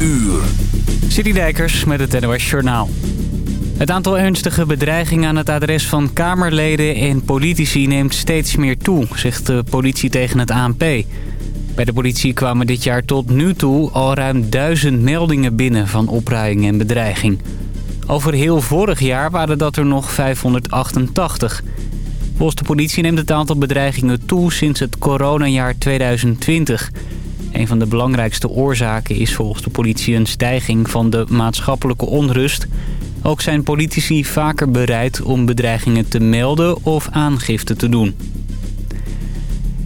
uur. Citydijkers met het NOS Journaal. Het aantal ernstige bedreigingen aan het adres van Kamerleden en politici neemt steeds meer toe, zegt de politie tegen het ANP. Bij de politie kwamen dit jaar tot nu toe al ruim duizend meldingen binnen van opruiing en bedreiging. Over heel vorig jaar waren dat er nog 588. Volgens de politie neemt het aantal bedreigingen toe sinds het coronajaar 2020. Een van de belangrijkste oorzaken is volgens de politie een stijging van de maatschappelijke onrust. Ook zijn politici vaker bereid om bedreigingen te melden of aangifte te doen.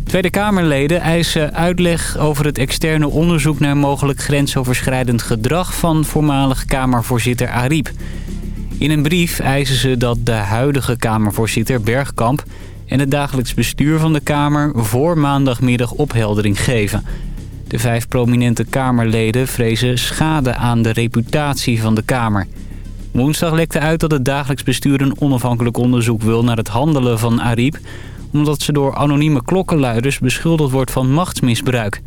Tweede Kamerleden eisen uitleg over het externe onderzoek naar mogelijk grensoverschrijdend gedrag van voormalig Kamervoorzitter Ariep. In een brief eisen ze dat de huidige Kamervoorzitter Bergkamp en het dagelijks bestuur van de Kamer voor maandagmiddag opheldering geven. De vijf prominente Kamerleden vrezen schade aan de reputatie van de Kamer. Woensdag lekte uit dat het dagelijks bestuur een onafhankelijk onderzoek wil naar het handelen van Ariep... omdat ze door anonieme klokkenluiders beschuldigd wordt van machtsmisbruik.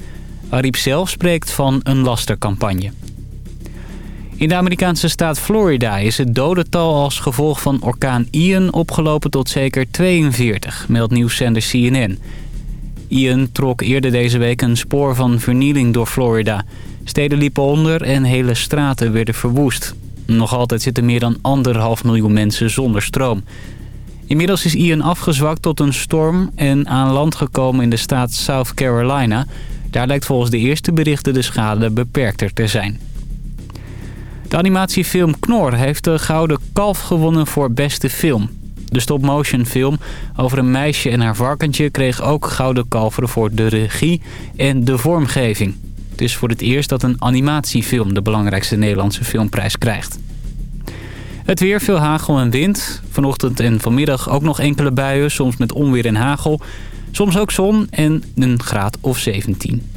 Ariep zelf spreekt van een lastercampagne. In de Amerikaanse staat Florida is het dodental als gevolg van orkaan Ian opgelopen tot zeker 42, meldt nieuwszender CNN. Ian trok eerder deze week een spoor van vernieling door Florida. Steden liepen onder en hele straten werden verwoest. Nog altijd zitten meer dan anderhalf miljoen mensen zonder stroom. Inmiddels is Ian afgezwakt tot een storm en aan land gekomen in de staat South Carolina. Daar lijkt volgens de eerste berichten de schade beperkter te zijn. De animatiefilm Knor heeft de Gouden Kalf gewonnen voor beste film. De stop-motion film over een meisje en haar varkentje kreeg ook Gouden Kalveren voor de regie en de vormgeving. Het is voor het eerst dat een animatiefilm de belangrijkste Nederlandse filmprijs krijgt. Het weer, veel hagel en wind. Vanochtend en vanmiddag ook nog enkele buien, soms met onweer en hagel. Soms ook zon en een graad of 17.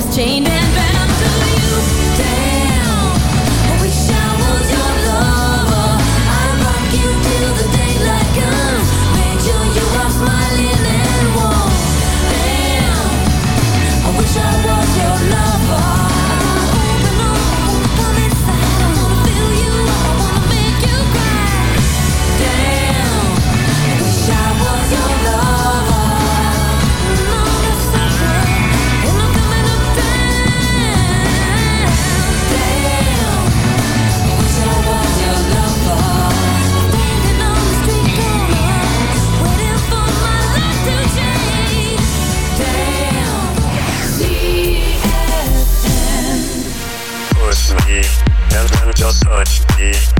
Return as chained and bound to you. Yeah.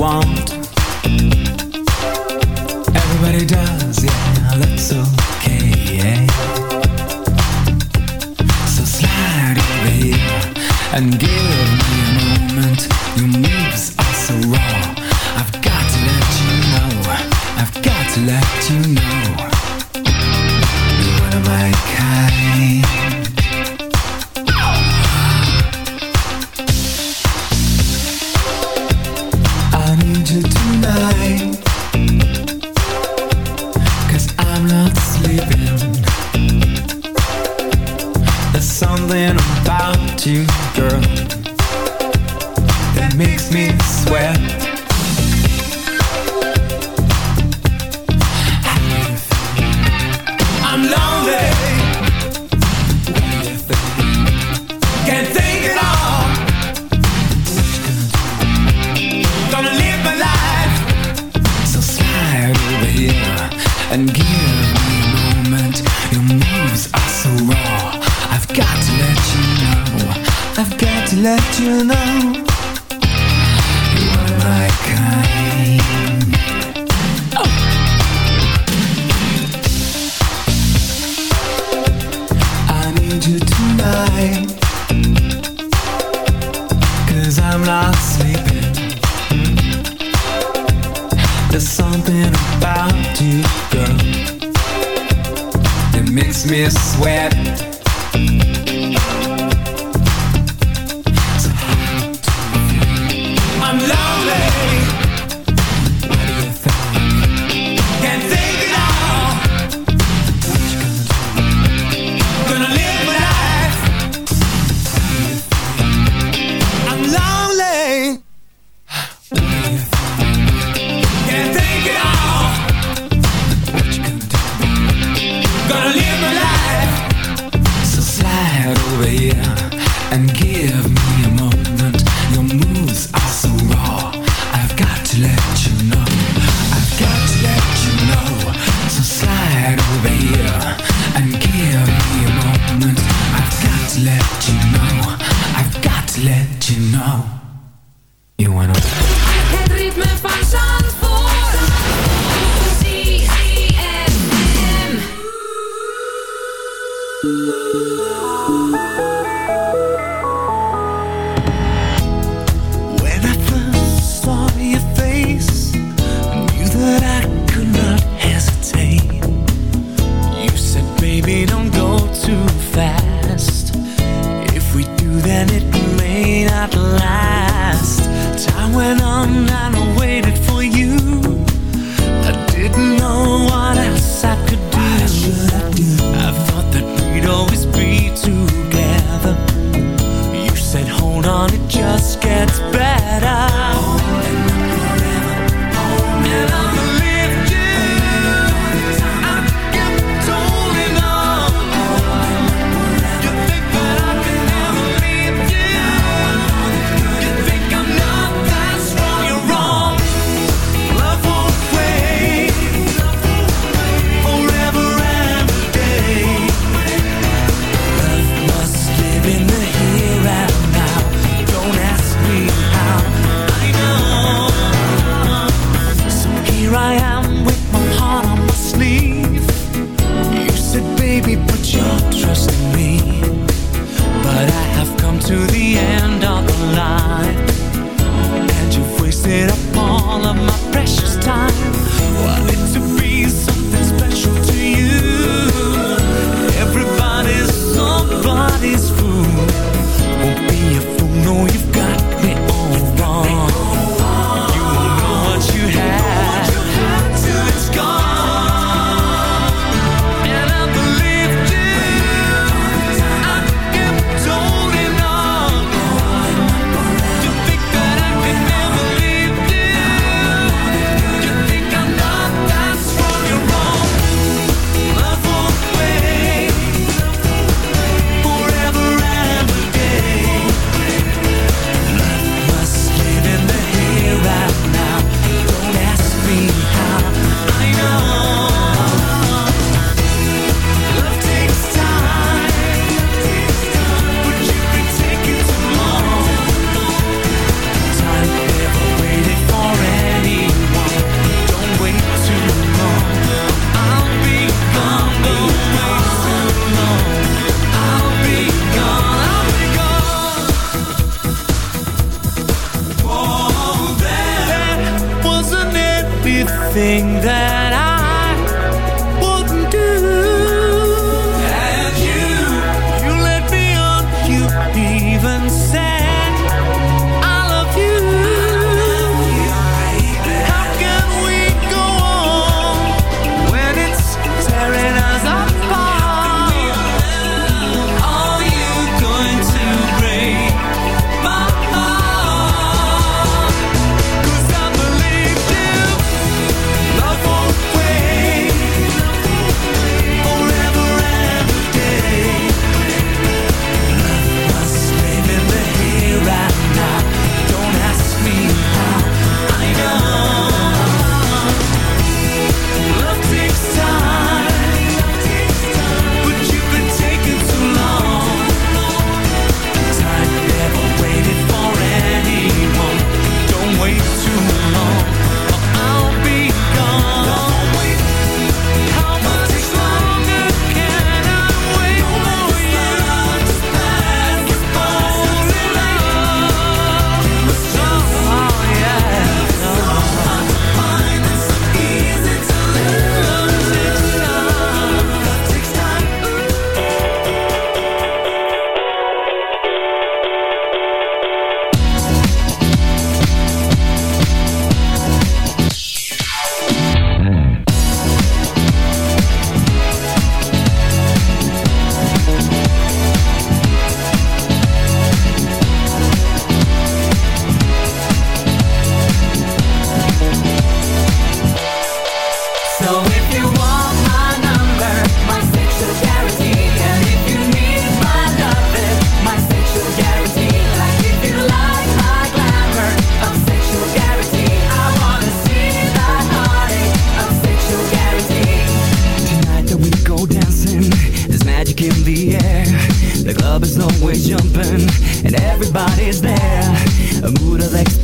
want.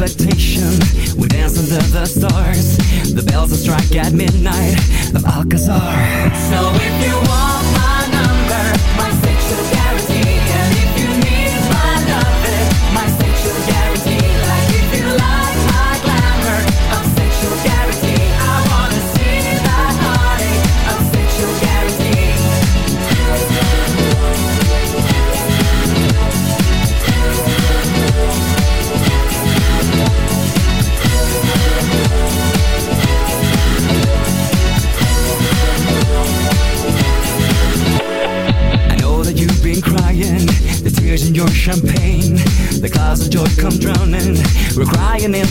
expectation. We dance under the stars. The bells will strike at midnight of Alcazar. So if you want my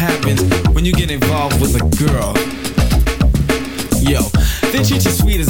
happens when you get involved with a girl. Yo, then treat you sweet as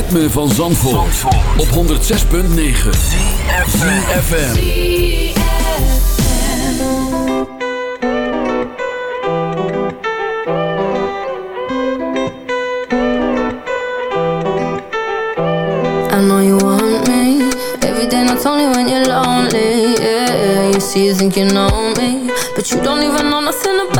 ritme van Zandvoort, op 106.9 FM. I know you want me every day, not only when you're lonely. Yeah, you see, you think you know me, but you don't even know nothing about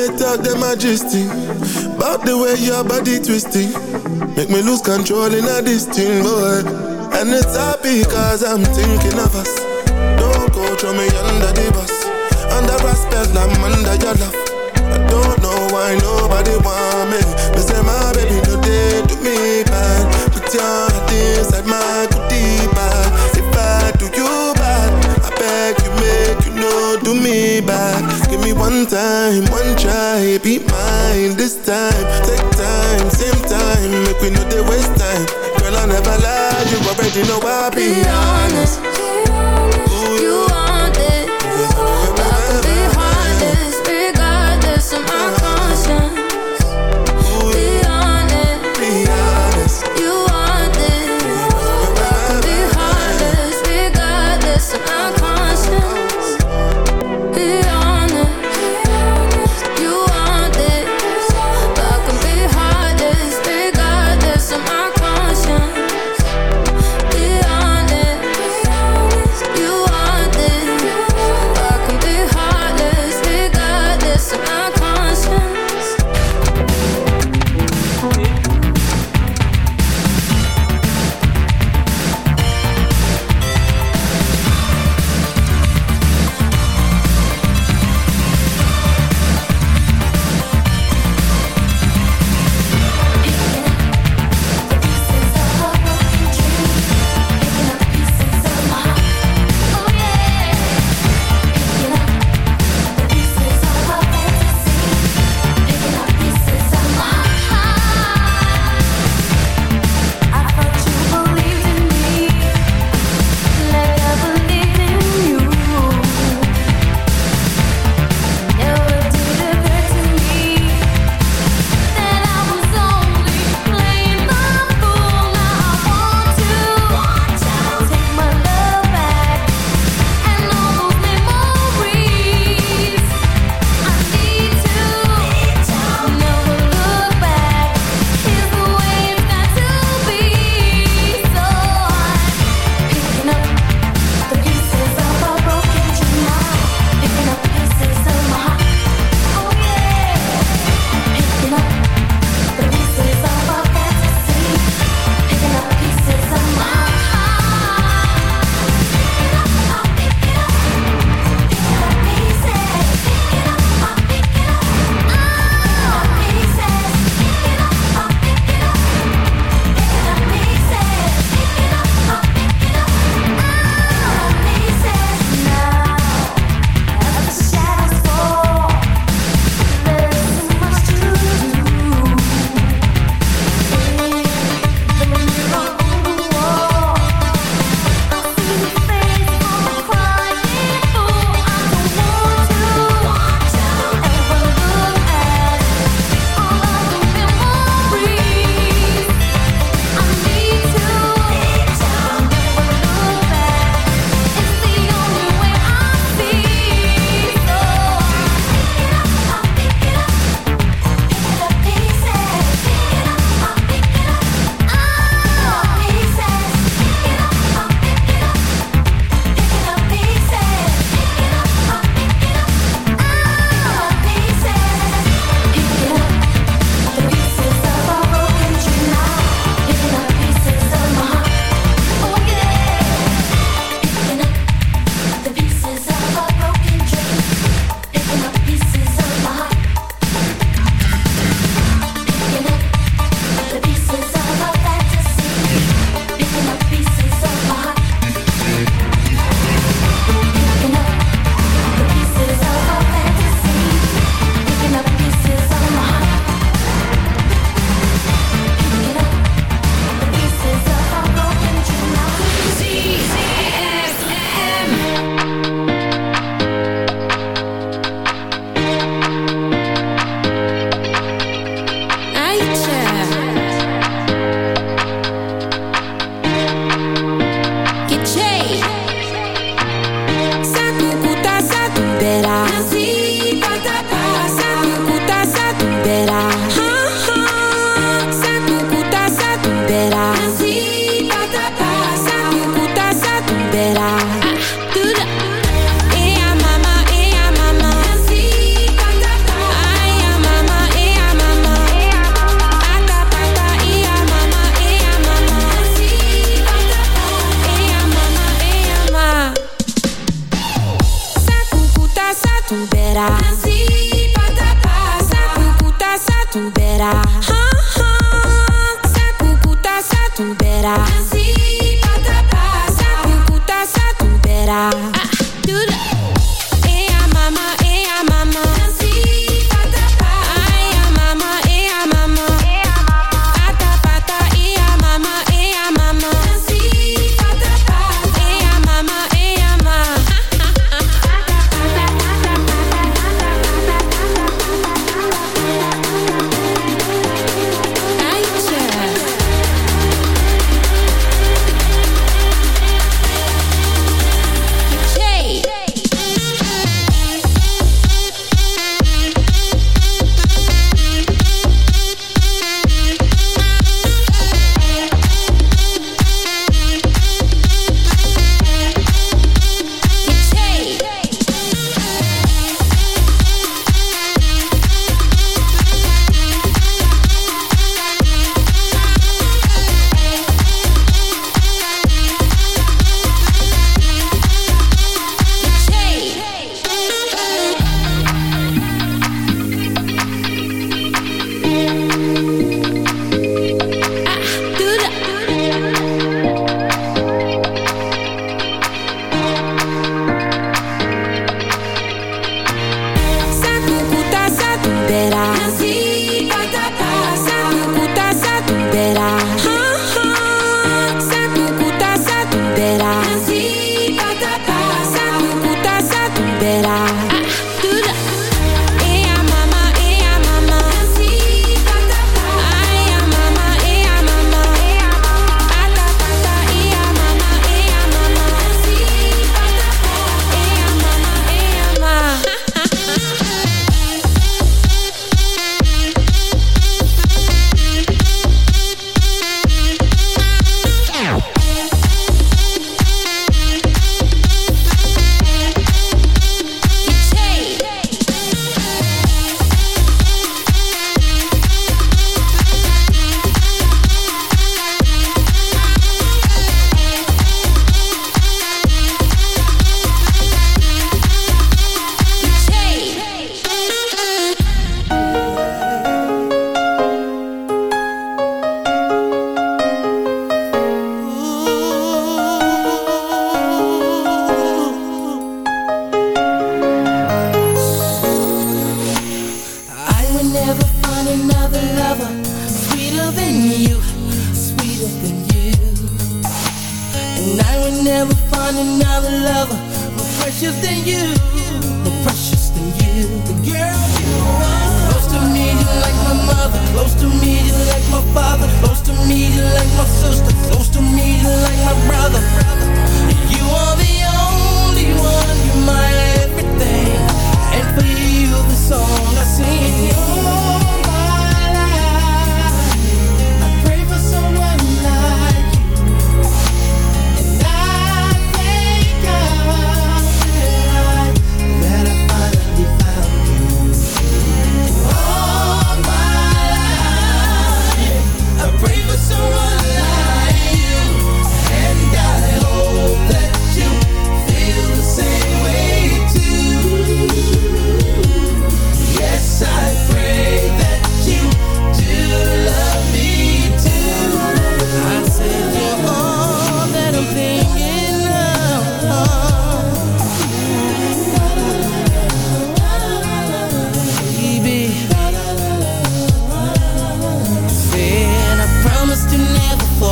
they talk them majesty About the way your body twisting Make me lose control in a this boy And it's happy cause I'm thinking of us. Don't go throw me under the bus. Under respect, I'm under your love. I don't know why nobody want me. Me say my baby, no they do me bad. Put your heart inside my goodie bag If I do you bad I beg you make you know do me me one time, one try Be mine this time. Take time, same time Make we know they waste time. Girl I never lie You already know I be Be honest,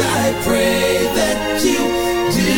I pray that you do.